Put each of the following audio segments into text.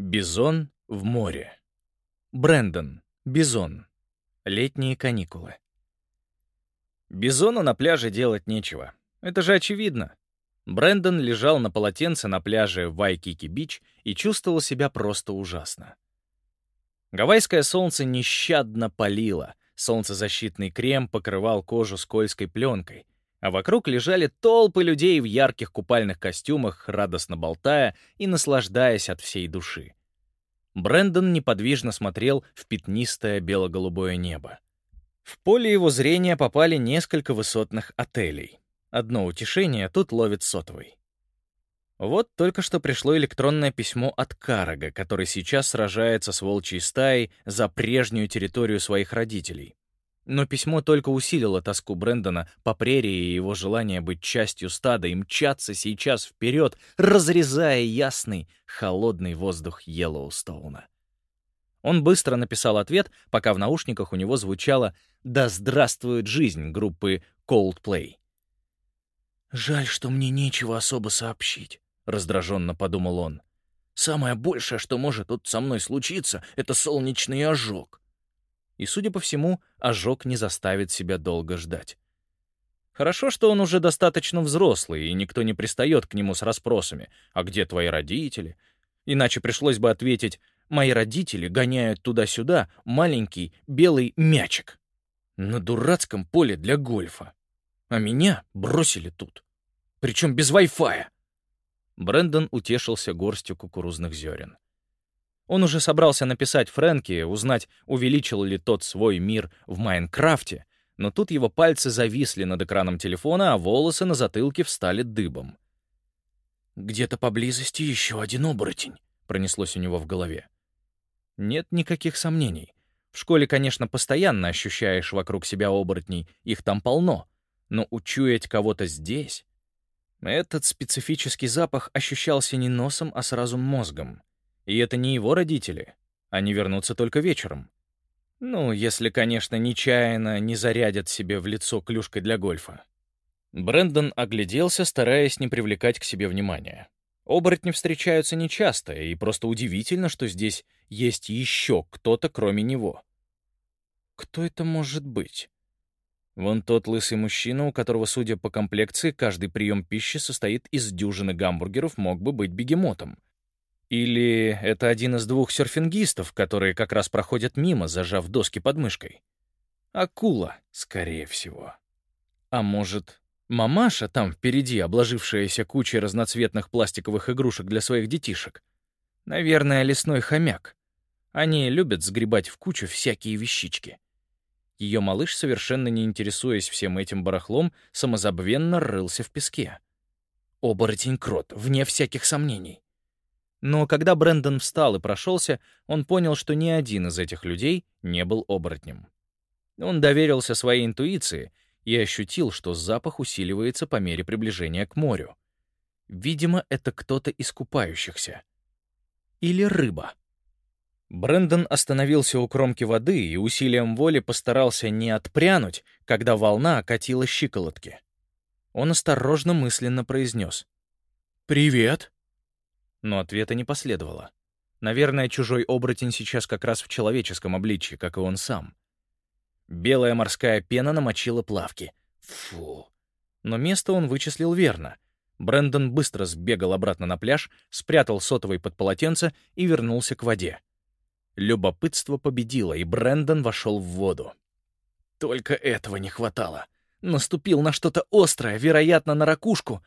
Бизон в море. Брэндон. Бизон. Летние каникулы. Бизону на пляже делать нечего. Это же очевидно. Брэндон лежал на полотенце на пляже Вайкики-Бич и чувствовал себя просто ужасно. Гавайское солнце нещадно палило, солнцезащитный крем покрывал кожу скользкой пленкой, а вокруг лежали толпы людей в ярких купальных костюмах, радостно болтая и наслаждаясь от всей души. Брэндон неподвижно смотрел в пятнистое бело-голубое небо. В поле его зрения попали несколько высотных отелей. Одно утешение тут ловит сотовый. Вот только что пришло электронное письмо от Карага, который сейчас сражается с волчьей стаей за прежнюю территорию своих родителей. Но письмо только усилило тоску Брэндона по прерии и его желание быть частью стада и мчаться сейчас вперед, разрезая ясный, холодный воздух Йеллоустоуна. Он быстро написал ответ, пока в наушниках у него звучало «Да здравствует жизнь» группы Coldplay. «Жаль, что мне нечего особо сообщить». — раздраженно подумал он. «Самое большее, что может тут со мной случиться, — это солнечный ожог». И, судя по всему, ожог не заставит себя долго ждать. Хорошо, что он уже достаточно взрослый, и никто не пристает к нему с расспросами «А где твои родители?». Иначе пришлось бы ответить «Мои родители гоняют туда-сюда маленький белый мячик» на дурацком поле для гольфа. А меня бросили тут. Причем без Wi-Fi. Брэндон утешился горстью кукурузных зерен. Он уже собрался написать Фрэнки, узнать, увеличил ли тот свой мир в Майнкрафте, но тут его пальцы зависли над экраном телефона, а волосы на затылке встали дыбом. «Где-то поблизости еще один оборотень», — пронеслось у него в голове. Нет никаких сомнений. В школе, конечно, постоянно ощущаешь вокруг себя оборотней, их там полно, но учуять кого-то здесь... Этот специфический запах ощущался не носом, а сразу мозгом. И это не его родители. Они вернутся только вечером. Ну, если, конечно, нечаянно не зарядят себе в лицо клюшкой для гольфа. Брэндон огляделся, стараясь не привлекать к себе внимания. Оборотни встречаются нечасто, и просто удивительно, что здесь есть еще кто-то, кроме него. Кто это может быть? Вон тот лысый мужчина, у которого, судя по комплекции, каждый прием пищи состоит из дюжины гамбургеров, мог бы быть бегемотом. Или это один из двух серфингистов, которые как раз проходят мимо, зажав доски под мышкой. Акула, скорее всего. А может, мамаша там впереди, обложившаяся кучей разноцветных пластиковых игрушек для своих детишек? Наверное, лесной хомяк. Они любят сгребать в кучу всякие вещички. Ее малыш, совершенно не интересуясь всем этим барахлом, самозабвенно рылся в песке. Оборотень-крот, вне всяких сомнений. Но когда Брэндон встал и прошелся, он понял, что ни один из этих людей не был оборотнем. Он доверился своей интуиции и ощутил, что запах усиливается по мере приближения к морю. Видимо, это кто-то из купающихся. Или рыба. Брендон остановился у кромки воды и усилием воли постарался не отпрянуть, когда волна окатила щиколотки. Он осторожно мысленно произнес «Привет!» Но ответа не последовало. Наверное, чужой оборотень сейчас как раз в человеческом обличье, как и он сам. Белая морская пена намочила плавки. Фу. Но место он вычислил верно. Брендон быстро сбегал обратно на пляж, спрятал сотовый под полотенце и вернулся к воде. Любопытство победило, и Брэндон вошел в воду. Только этого не хватало. Наступил на что-то острое, вероятно, на ракушку.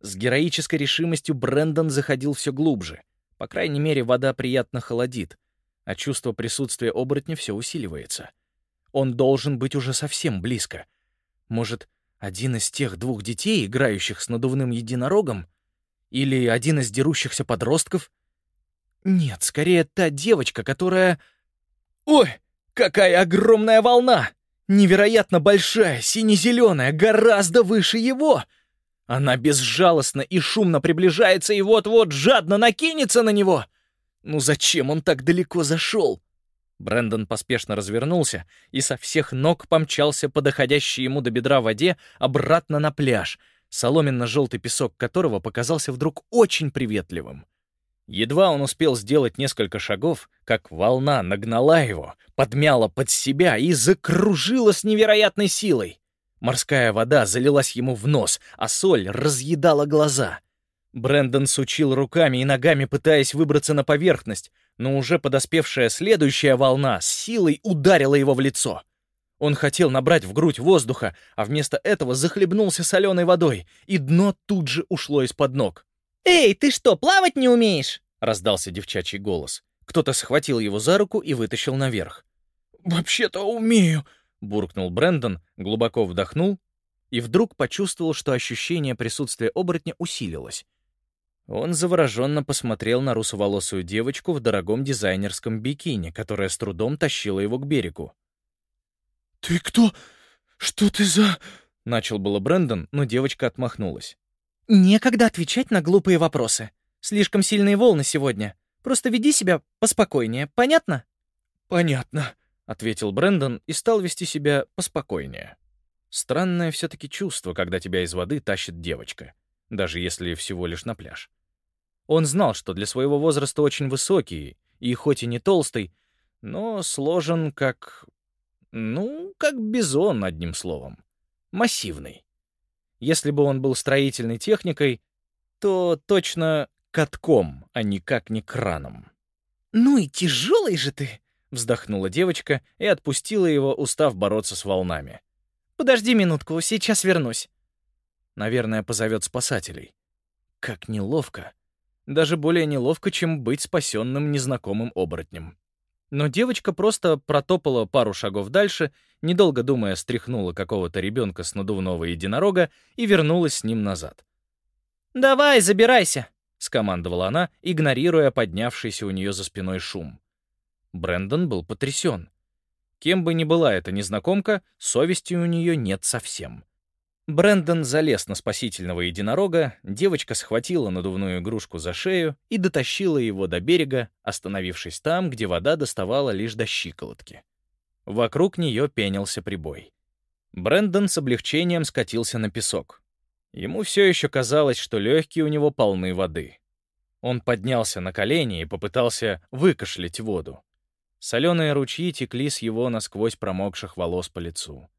С героической решимостью Брэндон заходил все глубже. По крайней мере, вода приятно холодит, а чувство присутствия оборотня все усиливается. Он должен быть уже совсем близко. Может, один из тех двух детей, играющих с надувным единорогом? Или один из дерущихся подростков? Нет, скорее та девочка, которая... Ой, какая огромная волна! Невероятно большая, сине-зеленая, гораздо выше его! Она безжалостно и шумно приближается и вот-вот жадно накинется на него! Ну зачем он так далеко зашел? Брэндон поспешно развернулся и со всех ног помчался по доходящей ему до бедра воде обратно на пляж, соломенно-желтый песок которого показался вдруг очень приветливым. Едва он успел сделать несколько шагов, как волна нагнала его, подмяла под себя и закружила с невероятной силой. Морская вода залилась ему в нос, а соль разъедала глаза. Брэндон сучил руками и ногами, пытаясь выбраться на поверхность, но уже подоспевшая следующая волна с силой ударила его в лицо. Он хотел набрать в грудь воздуха, а вместо этого захлебнулся соленой водой, и дно тут же ушло из-под ног. «Эй, ты что, плавать не умеешь?» — раздался девчачий голос. Кто-то схватил его за руку и вытащил наверх. «Вообще-то умею», — буркнул Брэндон, глубоко вдохнул и вдруг почувствовал, что ощущение присутствия оборотня усилилось. Он завороженно посмотрел на русоволосую девочку в дорогом дизайнерском бикини, которая с трудом тащила его к берегу. «Ты кто? Что ты за...» — начал было Брэндон, но девочка отмахнулась. «Некогда отвечать на глупые вопросы. Слишком сильные волны сегодня. Просто веди себя поспокойнее, понятно?» «Понятно», — ответил Брэндон и стал вести себя поспокойнее. Странное все-таки чувство, когда тебя из воды тащит девочка, даже если всего лишь на пляж. Он знал, что для своего возраста очень высокий, и хоть и не толстый, но сложен как... ну, как бизон, одним словом. Массивный. Если бы он был строительной техникой, то точно катком, а никак не краном. «Ну и тяжелый же ты!» — вздохнула девочка и отпустила его, устав бороться с волнами. «Подожди минутку, сейчас вернусь». Наверное, позовет спасателей. Как неловко. Даже более неловко, чем быть спасенным незнакомым оборотнем. Но девочка просто протопала пару шагов дальше, недолго думая, стряхнула какого-то ребенка с надувного единорога и вернулась с ним назад. «Давай, забирайся!» — скомандовала она, игнорируя поднявшийся у нее за спиной шум. Брэндон был потрясен. Кем бы ни была эта незнакомка, совести у нее нет совсем. Брэндон залез на спасительного единорога, девочка схватила надувную игрушку за шею и дотащила его до берега, остановившись там, где вода доставала лишь до щиколотки. Вокруг нее пенился прибой. Брэндон с облегчением скатился на песок. Ему все еще казалось, что легкие у него полны воды. Он поднялся на колени и попытался выкашлять воду. Соленые ручьи текли с его насквозь промокших волос по лицу.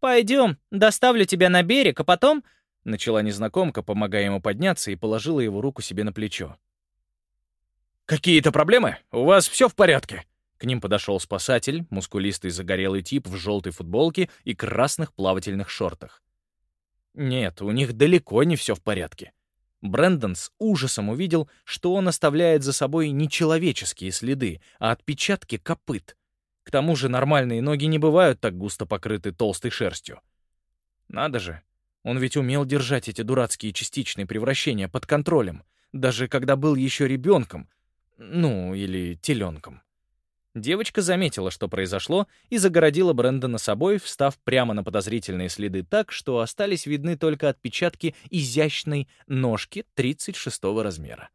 «Пойдем, доставлю тебя на берег, а потом...» Начала незнакомка, помогая ему подняться, и положила его руку себе на плечо. «Какие-то проблемы? У вас все в порядке?» К ним подошел спасатель, мускулистый загорелый тип в желтой футболке и красных плавательных шортах. Нет, у них далеко не все в порядке. Брэндон с ужасом увидел, что он оставляет за собой не человеческие следы, а отпечатки копыт. К тому же нормальные ноги не бывают так густо покрыты толстой шерстью. Надо же, он ведь умел держать эти дурацкие частичные превращения под контролем, даже когда был еще ребенком, ну, или теленком. Девочка заметила, что произошло, и загородила Брэндона собой, встав прямо на подозрительные следы так, что остались видны только отпечатки изящной ножки 36 размера.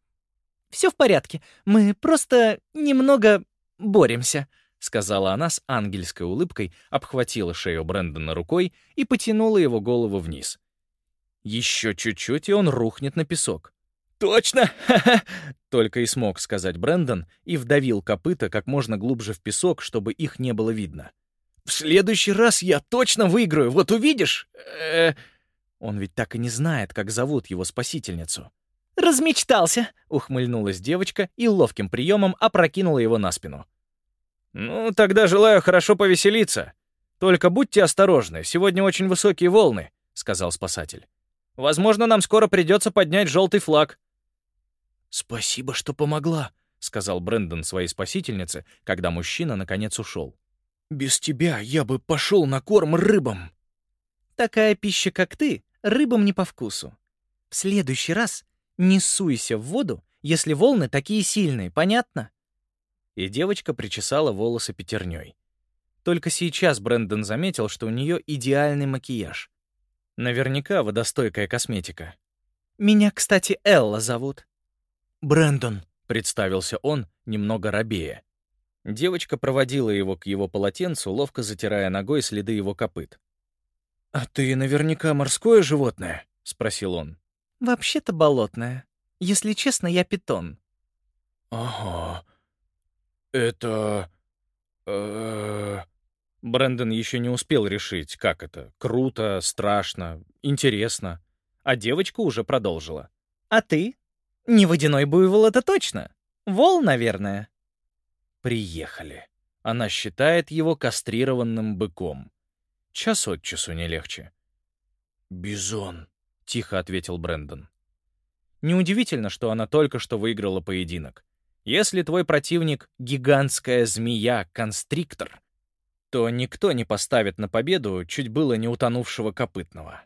«Все в порядке, мы просто немного боремся», — сказала она с ангельской улыбкой, обхватила шею Брэндона рукой и потянула его голову вниз. Еще чуть-чуть, и он рухнет на песок. «Точно! Только и смог сказать Брэндон и вдавил копыта как можно глубже в песок, чтобы их не было видно. «В следующий раз я точно выиграю, вот увидишь!» э Он ведь так и не знает, как зовут его спасительницу. «Размечтался!» — ухмыльнулась девочка и ловким приемом опрокинула его на спину. «Ну, тогда желаю хорошо повеселиться. Только будьте осторожны, сегодня очень высокие волны», — сказал спасатель. «Возможно, нам скоро придется поднять желтый флаг». «Спасибо, что помогла», — сказал Брэндон своей спасительнице, когда мужчина наконец ушел. «Без тебя я бы пошел на корм рыбам». «Такая пища, как ты, рыбам не по вкусу. В следующий раз не суйся в воду, если волны такие сильные, понятно?» и девочка причесала волосы пятерней. Только сейчас Брэндон заметил, что у нее идеальный макияж. Наверняка водостойкая косметика. «Меня, кстати, Элла зовут». «Брэндон», — представился он, немного робея. Девочка проводила его к его полотенцу, ловко затирая ногой следы его копыт. «А ты наверняка морское животное?» — спросил он. «Вообще-то болотное. Если честно, я питон. «Ага. Это... э Брэндон еще не успел решить, как это. Круто, страшно, интересно. А девочка уже продолжила. «А ты? Не водяной буйвол, это точно. Вол, наверное». Приехали. Она считает его кастрированным быком. Час от часу не легче. «Бизон», — тихо ответил Брэндон. Неудивительно, что она только что выиграла поединок. Если твой противник — гигантская змея-констриктор, то никто не поставит на победу чуть было не утонувшего копытного.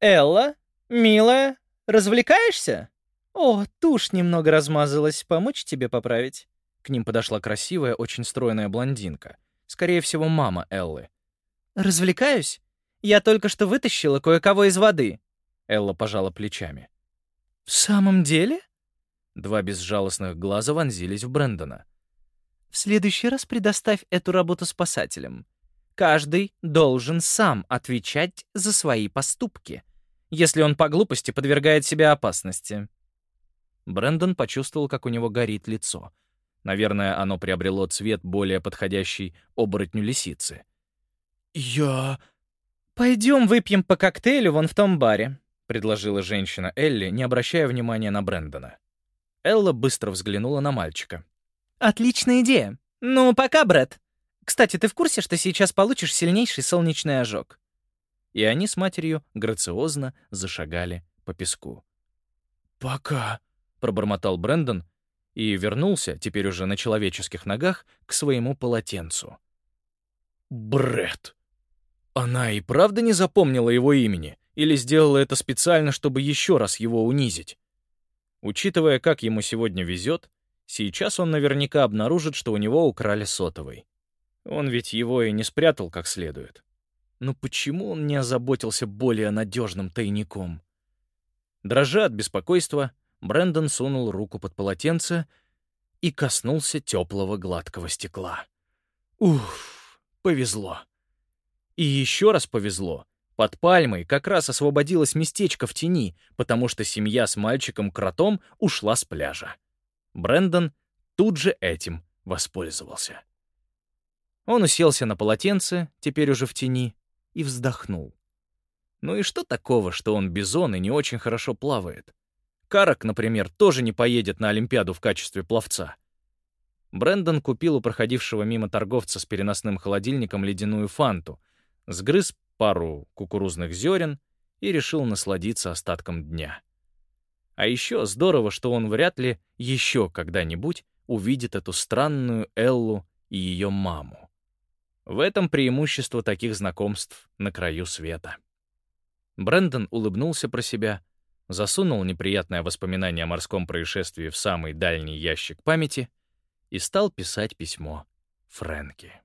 «Элла, милая, развлекаешься? О, тушь немного размазалась, помочь тебе поправить?» К ним подошла красивая, очень стройная блондинка. Скорее всего, мама Эллы. «Развлекаюсь? Я только что вытащила кое-кого из воды». Элла пожала плечами. «В самом деле?» Два безжалостных глаза вонзились в Брэндона. В следующий раз предоставь эту работу спасателям. Каждый должен сам отвечать за свои поступки, если он по глупости подвергает себя опасности. Брэндон почувствовал, как у него горит лицо. Наверное, оно приобрело цвет, более подходящий оборотню лисицы. «Я...» «Пойдем выпьем по коктейлю вон в том баре», — предложила женщина Элли, не обращая внимания на Брэндона. Элла быстро взглянула на мальчика. Отличная идея. Ну, пока, Брэд. Кстати, ты в курсе, что сейчас получишь сильнейший солнечный ожог? И они с матерью грациозно зашагали по песку. «Пока», — пробормотал Брэндон и вернулся, теперь уже на человеческих ногах, к своему полотенцу. Брэд. Она и правда не запомнила его имени или сделала это специально, чтобы еще раз его унизить? Учитывая, как ему сегодня везет, Сейчас он наверняка обнаружит, что у него украли сотовый. Он ведь его и не спрятал как следует. Но почему он не озаботился более надежным тайником? Дрожа от беспокойства, Брэндон сунул руку под полотенце и коснулся теплого гладкого стекла. Уф, повезло. И еще раз повезло. Под пальмой как раз освободилось местечко в тени, потому что семья с мальчиком-кротом ушла с пляжа. Брэндон тут же этим воспользовался. Он уселся на полотенце, теперь уже в тени, и вздохнул. Ну и что такого, что он бизон и не очень хорошо плавает? Карак, например, тоже не поедет на Олимпиаду в качестве пловца. Брэндон купил у проходившего мимо торговца с переносным холодильником ледяную фанту, сгрыз пару кукурузных зерен и решил насладиться остатком дня. А еще здорово, что он вряд ли еще когда-нибудь увидит эту странную Эллу и ее маму. В этом преимущество таких знакомств на краю света. Брэндон улыбнулся про себя, засунул неприятное воспоминание о морском происшествии в самый дальний ящик памяти и стал писать письмо Фрэнки.